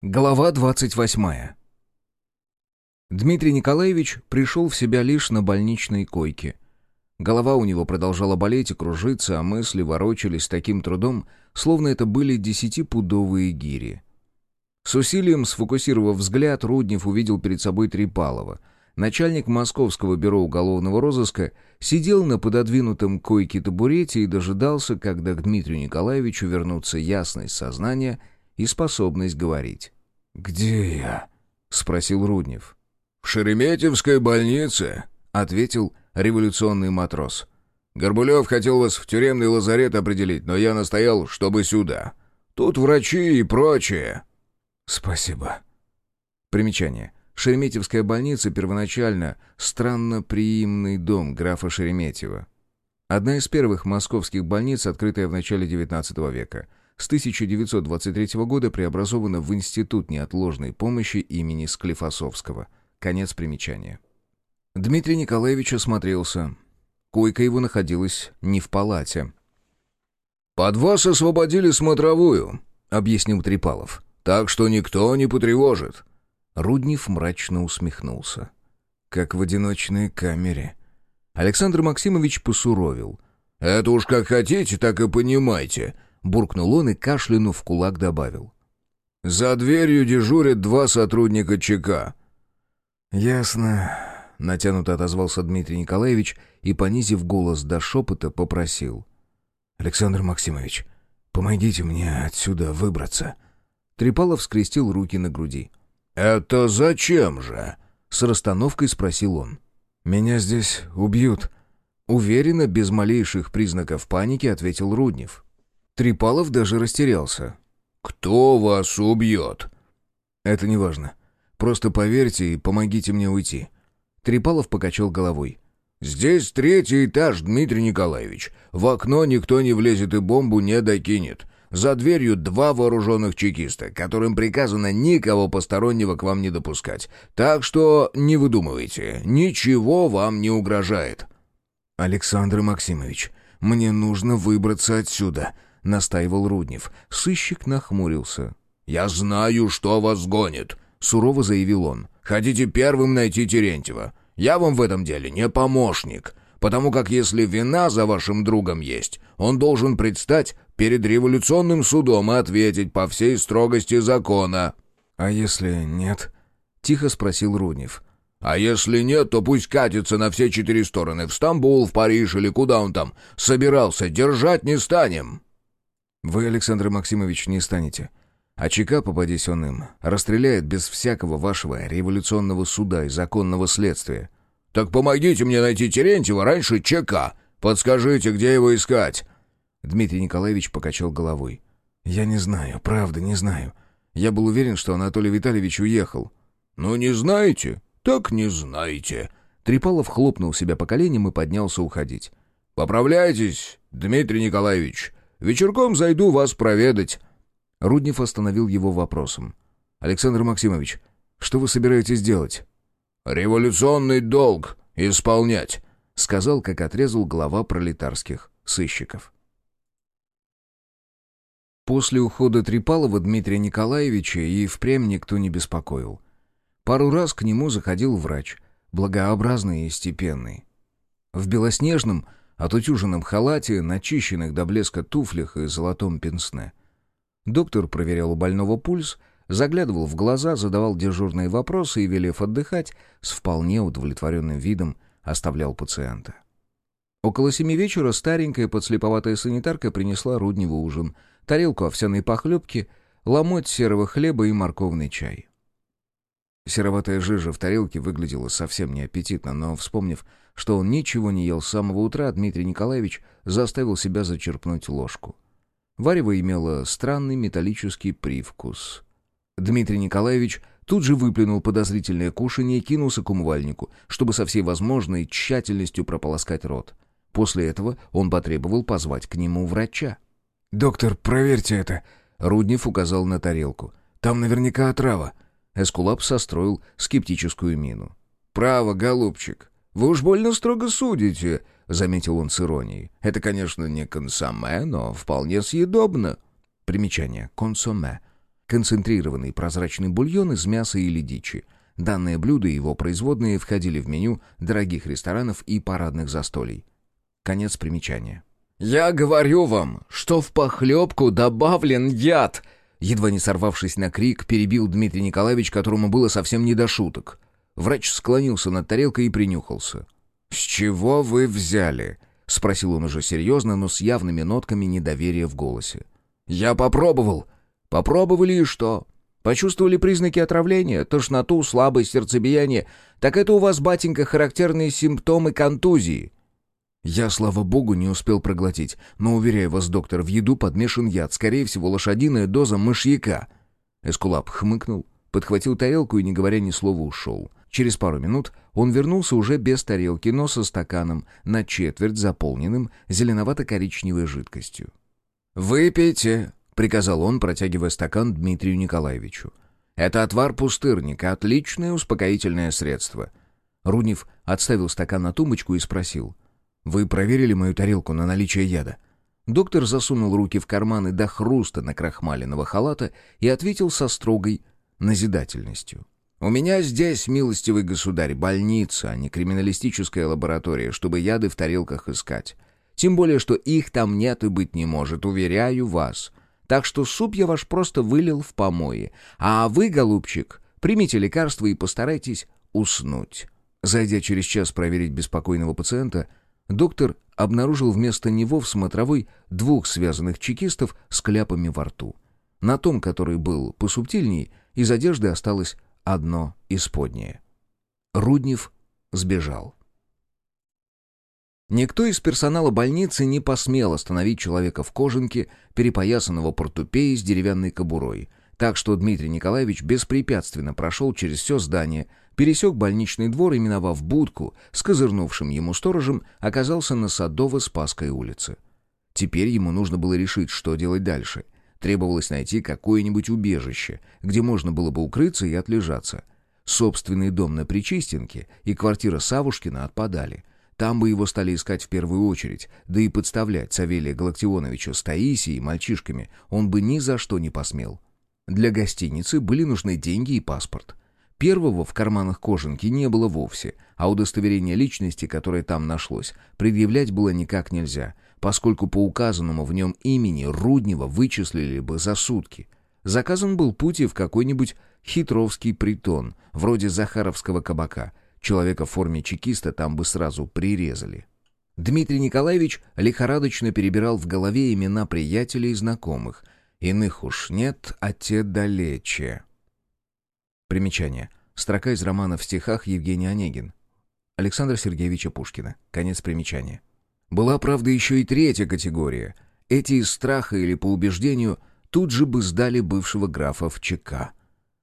Глава 28. Дмитрий Николаевич пришел в себя лишь на больничной койке. Голова у него продолжала болеть и кружиться, а мысли ворочались с таким трудом, словно это были десятипудовые гири. С усилием сфокусировав взгляд, Руднев увидел перед собой Трипалова. Начальник Московского бюро уголовного розыска сидел на пододвинутом койке табурете и дожидался, когда к Дмитрию Николаевичу вернутся ясность сознания — и способность говорить. «Где я?» — спросил Руднев. «В Шереметьевской больнице», — ответил революционный матрос. «Горбулев хотел вас в тюремный лазарет определить, но я настоял, чтобы сюда. Тут врачи и прочее». «Спасибо». Примечание. Шереметьевская больница первоначально странно приимный дом графа Шереметьева. Одна из первых московских больниц, открытая в начале XIX века — с 1923 года преобразована в Институт неотложной помощи имени Склифосовского. Конец примечания. Дмитрий Николаевич осмотрелся. Койка его находилась не в палате. «Под вас освободили смотровую», — объяснил Трипалов. «Так что никто не потревожит». Руднев мрачно усмехнулся. «Как в одиночной камере». Александр Максимович посуровил. «Это уж как хотите, так и понимайте. Буркнул он и, кашлянув в кулак, добавил. «За дверью дежурят два сотрудника ЧК». «Ясно», — натянуто отозвался Дмитрий Николаевич и, понизив голос до шепота, попросил. «Александр Максимович, помогите мне отсюда выбраться». Трипалов скрестил руки на груди. «Это зачем же?» — с расстановкой спросил он. «Меня здесь убьют». Уверенно, без малейших признаков паники, ответил Руднев. Трипалов даже растерялся. «Кто вас убьет?» «Это не важно. Просто поверьте и помогите мне уйти». Трипалов покачал головой. «Здесь третий этаж, Дмитрий Николаевич. В окно никто не влезет и бомбу не докинет. За дверью два вооруженных чекиста, которым приказано никого постороннего к вам не допускать. Так что не выдумывайте, ничего вам не угрожает». «Александр Максимович, мне нужно выбраться отсюда», — настаивал Руднев. Сыщик нахмурился. «Я знаю, что вас гонит», — сурово заявил он. «Хотите первым найти Терентьева? Я вам в этом деле не помощник, потому как если вина за вашим другом есть, он должен предстать перед революционным судом и ответить по всей строгости закона». «А если нет?» — тихо спросил Руднев. А если нет, то пусть катится на все четыре стороны, в Стамбул, в Париж или куда он там собирался, держать не станем». Вы, Александр Максимович, не станете. А ЧК, попадись он им, расстреляет без всякого вашего революционного суда и законного следствия. «Так помогите мне найти Терентьева раньше ЧК. Подскажите, где его искать?» Дмитрий Николаевич покачал головой. «Я не знаю, правда, не знаю. Я был уверен, что Анатолий Витальевич уехал». «Ну, не знаете? Так не знаете». Трипалов хлопнул себя по коленям и поднялся уходить. «Поправляйтесь, Дмитрий Николаевич. Вечерком зайду вас проведать». Руднев остановил его вопросом. «Александр Максимович, что вы собираетесь делать?» «Революционный долг исполнять», — сказал, как отрезал глава пролетарских сыщиков. После ухода Трипалова Дмитрия Николаевича и впрямь никто не беспокоил. Пару раз к нему заходил врач, благообразный и степенный. В белоснежном, отутюженном халате, начищенных до блеска туфлях и золотом пенсне. Доктор проверял у больного пульс, заглядывал в глаза, задавал дежурные вопросы и, велев отдыхать, с вполне удовлетворенным видом оставлял пациента. Около семи вечера старенькая подслеповатая санитарка принесла Рудневу ужин, тарелку овсяной похлебки, ломоть серого хлеба и морковный чай. Сероватая жижа в тарелке выглядела совсем неаппетитно, но, вспомнив, что он ничего не ел с самого утра, Дмитрий Николаевич заставил себя зачерпнуть ложку. Варево имело странный металлический привкус. Дмитрий Николаевич тут же выплюнул подозрительное кушанье и кинулся к умывальнику, чтобы со всей возможной тщательностью прополоскать рот. После этого он потребовал позвать к нему врача. «Доктор, проверьте это!» Руднев указал на тарелку. «Там наверняка отрава!» Эскулап состроил скептическую мину. «Право, голубчик, вы уж больно строго судите», — заметил он с иронией. «Это, конечно, не консоме, но вполне съедобно». Примечание. Консоме. концентрированный прозрачный бульон из мяса или дичи. Данное блюдо и его производные входили в меню дорогих ресторанов и парадных застолий. Конец примечания. «Я говорю вам, что в похлебку добавлен яд!» Едва не сорвавшись на крик, перебил Дмитрий Николаевич, которому было совсем не до шуток. Врач склонился над тарелкой и принюхался. «С чего вы взяли?» — спросил он уже серьезно, но с явными нотками недоверия в голосе. «Я попробовал». «Попробовали и что?» «Почувствовали признаки отравления, тошноту, слабость, сердцебиение. Так это у вас, батенька, характерные симптомы контузии». Я, слава богу, не успел проглотить, но, уверяю вас, доктор, в еду подмешан яд, скорее всего, лошадиная доза мышьяка. Эскулап хмыкнул, подхватил тарелку и, не говоря ни слова, ушел. Через пару минут он вернулся уже без тарелки, но со стаканом, на четверть заполненным зеленовато-коричневой жидкостью. «Выпейте», — приказал он, протягивая стакан Дмитрию Николаевичу. «Это отвар пустырника, отличное успокоительное средство». Руднев отставил стакан на тумбочку и спросил. «Вы проверили мою тарелку на наличие яда?» Доктор засунул руки в карманы до хруста накрахмаленного халата и ответил со строгой назидательностью. «У меня здесь, милостивый государь, больница, а не криминалистическая лаборатория, чтобы яды в тарелках искать. Тем более, что их там нет и быть не может, уверяю вас. Так что суп я ваш просто вылил в помои. А вы, голубчик, примите лекарство и постарайтесь уснуть». Зайдя через час проверить беспокойного пациента, доктор обнаружил вместо него в смотровой двух связанных чекистов с кляпами во рту. На том, который был посубтильней, из одежды осталось одно исподнее. Руднев сбежал. Никто из персонала больницы не посмел остановить человека в кожанке, перепоясанного портупеей с деревянной кобурой, так что Дмитрий Николаевич беспрепятственно прошел через все здание, пересек больничный двор и, миновав будку с козырнувшим ему сторожем, оказался на Садово-Спасской улице. Теперь ему нужно было решить, что делать дальше — Требовалось найти какое-нибудь убежище, где можно было бы укрыться и отлежаться. Собственный дом на Причистенке и квартира Савушкина отпадали. Там бы его стали искать в первую очередь, да и подставлять Савелия Галактионовича с Таисией и мальчишками он бы ни за что не посмел. Для гостиницы были нужны деньги и паспорт. Первого в карманах кожанки не было вовсе, а удостоверение личности, которое там нашлось, предъявлять было никак нельзя — поскольку по указанному в нем имени Руднева вычислили бы за сутки. Заказан был путь и в какой-нибудь хитровский притон, вроде Захаровского кабака. Человека в форме чекиста там бы сразу прирезали. Дмитрий Николаевич лихорадочно перебирал в голове имена приятелей и знакомых. Иных уж нет, а те далече. Примечание. Строка из романа «В стихах» Евгений Онегин. Александра Сергеевича Пушкина. Конец примечания. Была, правда, еще и третья категория. Эти из страха или по убеждению тут же бы сдали бывшего графа в ЧК.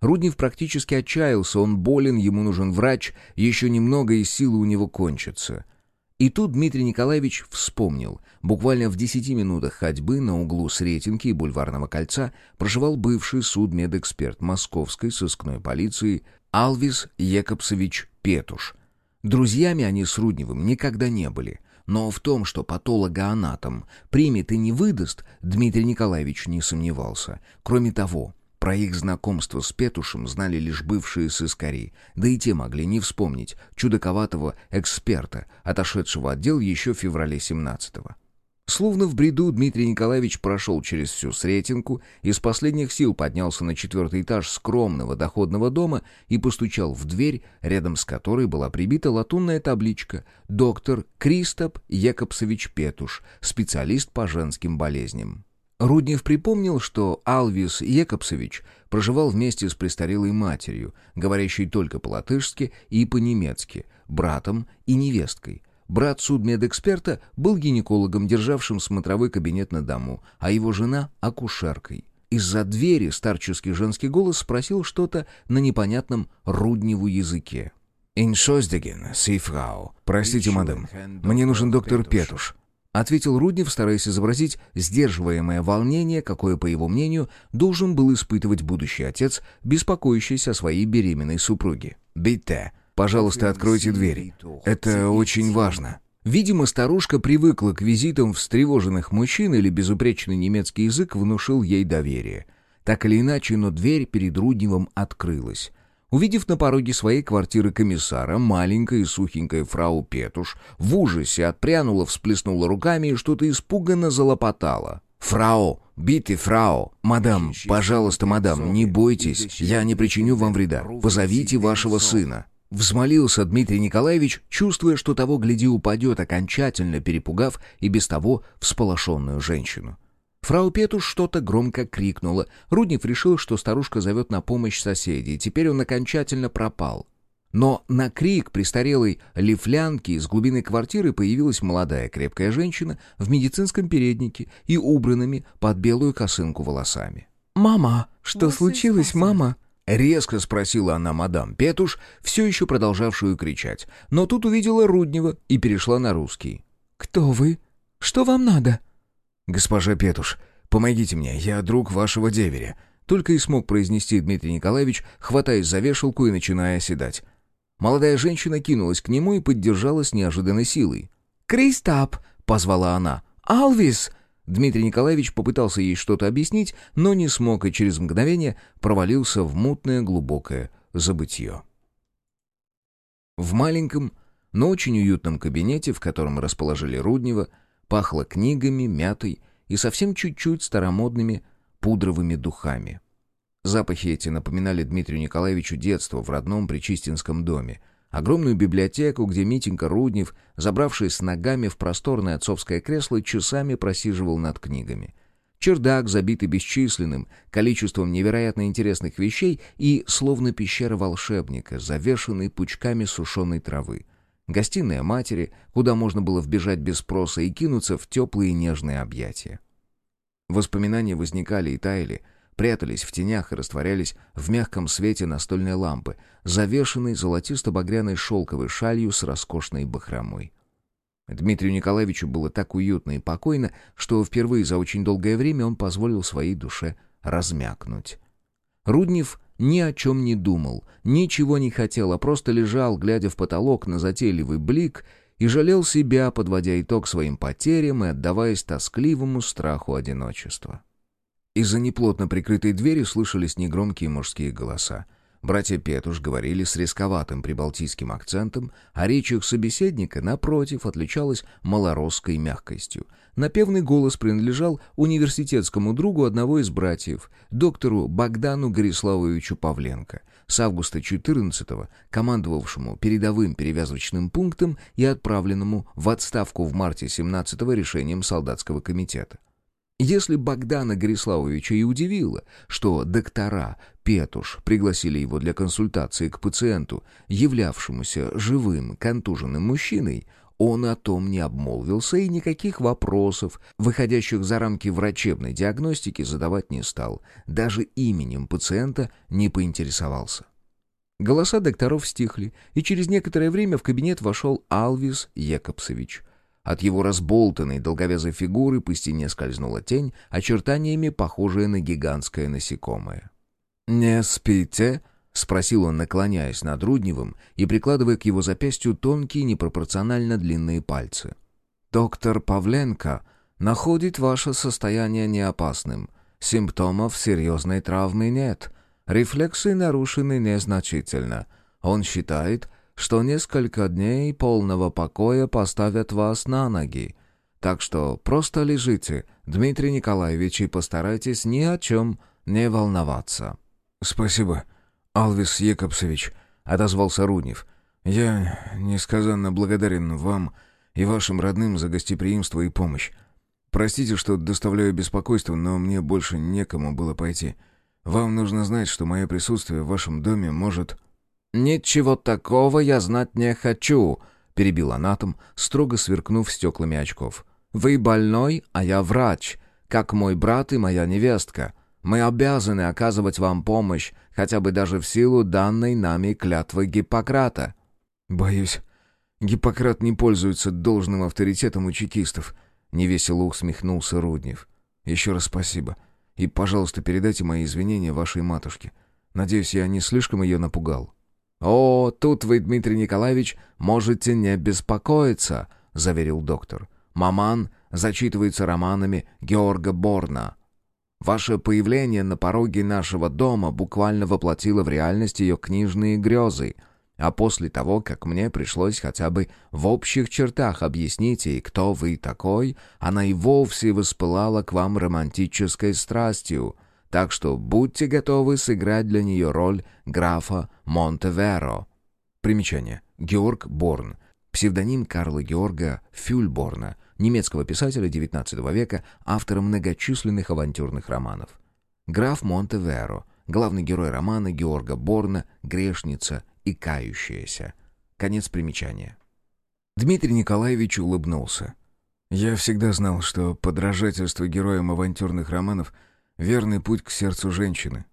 Руднев практически отчаялся, он болен, ему нужен врач, еще немного и силы у него кончатся. И тут Дмитрий Николаевич вспомнил. Буквально в десяти минутах ходьбы на углу Сретенки и Бульварного кольца проживал бывший судмедэксперт московской сыскной полиции Алвис Екобсович Петуш. Друзьями они с Рудневым никогда не были — но в том, что патологоанатом примет и не выдаст, Дмитрий Николаевич не сомневался. Кроме того, про их знакомство с Петушем знали лишь бывшие сыскари, да и те могли не вспомнить чудаковатого эксперта, отошедшего отдел еще в феврале 17-го. Словно в бреду Дмитрий Николаевич прошел через всю Сретенку, из последних сил поднялся на четвертый этаж скромного доходного дома и постучал в дверь, рядом с которой была прибита латунная табличка «Доктор Кристоп Якобсович Петуш, специалист по женским болезням». Руднев припомнил, что Алвис Якобсович проживал вместе с престарелой матерью, говорящей только по-латышски и по-немецки, братом и невесткой, Брат судмедэксперта был гинекологом, державшим смотровой кабинет на дому, а его жена — акушеркой. Из-за двери старческий женский голос спросил что-то на непонятном рудневу языке. «Иншоздеген, сейфрау». «Простите, мадам, мне нужен доктор Петуш», — ответил Руднев, стараясь изобразить сдерживаемое волнение, какое, по его мнению, должен был испытывать будущий отец, беспокоящийся о своей беременной супруге. «Битте», Пожалуйста, откройте дверь. Это очень важно». Видимо, старушка привыкла к визитам встревоженных мужчин или безупречный немецкий язык внушил ей доверие. Так или иначе, но дверь перед Рудневым открылась. Увидев на пороге своей квартиры комиссара, маленькая и сухенькая фрау Петуш в ужасе отпрянула, всплеснула руками и что-то испуганно залопотала. «Фрау! Бите, фрау! Мадам, пожалуйста, мадам, не бойтесь, я не причиню вам вреда. Позовите вашего сына». Взмолился Дмитрий Николаевич, чувствуя, что того, гляди, упадет, окончательно перепугав и без того всполошенную женщину. Фрау Петуш что-то громко крикнула. Руднев решил, что старушка зовет на помощь соседей, теперь он окончательно пропал. Но на крик престарелой лифлянки из глубины квартиры появилась молодая крепкая женщина в медицинском переднике и убранными под белую косынку волосами. «Мама, что случилось, мама?» Резко спросила она мадам Петуш, все еще продолжавшую кричать. Но тут увидела Руднева и перешла на русский. «Кто вы? Что вам надо?» «Госпожа Петуш, помогите мне, я друг вашего деверя», только и смог произнести Дмитрий Николаевич, хватаясь за вешалку и начиная оседать. Молодая женщина кинулась к нему и поддержала с неожиданной силой. «Кристап!» — позвала она. «Алвис!» Дмитрий Николаевич попытался ей что-то объяснить, но не смог и через мгновение провалился в мутное глубокое забытье. В маленьком, но очень уютном кабинете, в котором расположили Руднева, Пахло книгами, мятой и совсем чуть-чуть старомодными пудровыми духами. Запахи эти напоминали Дмитрию Николаевичу детство в родном Причистинском доме. Огромную библиотеку, где Митенька Руднев, забравшись с ногами в просторное отцовское кресло, часами просиживал над книгами. Чердак, забитый бесчисленным количеством невероятно интересных вещей и, словно пещера волшебника, завешенный пучками сушеной травы — гостиная матери, куда можно было вбежать без спроса и кинуться в теплые нежные объятия. Воспоминания возникали и таяли, прятались в тенях и растворялись в мягком свете настольной лампы, завешенной золотисто-багряной шелковой шалью с роскошной бахромой. Дмитрию Николаевичу было так уютно и покойно, что впервые за очень долгое время он позволил своей душе размякнуть. Руднев ни о чем не думал, ничего не хотел, а просто лежал, глядя в потолок на затейливый блик, и жалел себя, подводя итог своим потерям и отдаваясь тоскливому страху одиночества. Из-за неплотно прикрытой двери слышались негромкие мужские голоса. Братья Петуш говорили с рисковатым прибалтийским акцентом, а речь их собеседника, напротив, отличалась малоросской мягкостью. Напевный голос принадлежал университетскому другу одного из братьев, доктору Богдану Гориславовичу Павленко, с августа 14-го командовавшему передовым перевязочным пунктом и отправленному в отставку в марте 17-го решением солдатского комитета. Если Богдана Гориславовича и удивило, что доктора Петуш пригласили его для консультации к пациенту, являвшемуся живым контуженным мужчиной, он о том не обмолвился и никаких вопросов, выходящих за рамки врачебной диагностики, задавать не стал. Даже именем пациента не поинтересовался. Голоса докторов стихли, и через некоторое время в кабинет вошел Алвис Якобсович — от его разболтанной долговязой фигуры по стене скользнула тень, очертаниями похожая на гигантское насекомое. «Не спите?» — спросил он, наклоняясь над Рудневым и прикладывая к его запястью тонкие, непропорционально длинные пальцы. «Доктор Павленко находит ваше состояние неопасным. Симптомов серьезной травмы нет. Рефлексы нарушены незначительно. Он считает, что несколько дней полного покоя поставят вас на ноги. Так что просто лежите, Дмитрий Николаевич, и постарайтесь ни о чем не волноваться». «Спасибо, Алвис Екобсович», — отозвался Руднев. «Я несказанно благодарен вам и вашим родным за гостеприимство и помощь. Простите, что доставляю беспокойство, но мне больше некому было пойти. Вам нужно знать, что мое присутствие в вашем доме может...» «Ничего такого я знать не хочу», — перебил анатом, строго сверкнув стеклами очков. «Вы больной, а я врач, как мой брат и моя невестка. Мы обязаны оказывать вам помощь, хотя бы даже в силу данной нами клятвы Гиппократа». «Боюсь, Гиппократ не пользуется должным авторитетом у чекистов», — невесело усмехнулся Руднев. «Еще раз спасибо. И, пожалуйста, передайте мои извинения вашей матушке. Надеюсь, я не слишком ее напугал». «О, тут вы, Дмитрий Николаевич, можете не беспокоиться», — заверил доктор. «Маман зачитывается романами Георга Борна». Ваше появление на пороге нашего дома буквально воплотило в реальность ее книжные грезы. А после того, как мне пришлось хотя бы в общих чертах объяснить ей, кто вы такой, она и вовсе воспылала к вам романтической страстью. Так что будьте готовы сыграть для нее роль графа Монтеверо. Примечание. Георг Борн. Псевдоним Карла Георга Фюльборна, немецкого писателя XIX века, автора многочисленных авантюрных романов. Граф Монтеверо, главный герой романа Георга Борна «Грешница и кающаяся». Конец примечания. Дмитрий Николаевич улыбнулся. «Я всегда знал, что подражательство героям авантюрных романов — верный путь к сердцу женщины».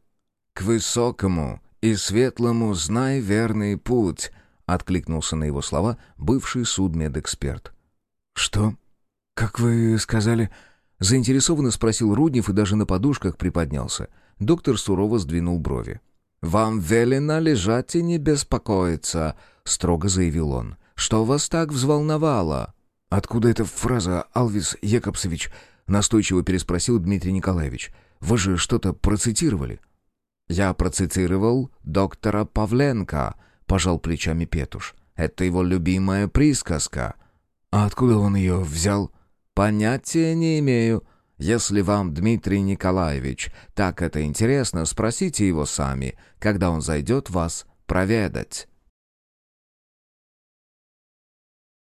«К высокому и светлому знай верный путь», — откликнулся на его слова бывший судмедэксперт. «Что? Как вы сказали?» — заинтересованно спросил Руднев и даже на подушках приподнялся. Доктор сурово сдвинул брови. «Вам велено лежать и не беспокоиться», — строго заявил он. «Что вас так взволновало?» «Откуда эта фраза, Алвис Якобсович?» — настойчиво переспросил Дмитрий Николаевич. «Вы же что-то процитировали?» «Я процитировал доктора Павленко», — пожал плечами Петуш. «Это его любимая присказка». «А откуда он ее взял?» «Понятия не имею», если вам, Дмитрий Николаевич, так это интересно, спросите его сами, когда он зайдет вас проведать».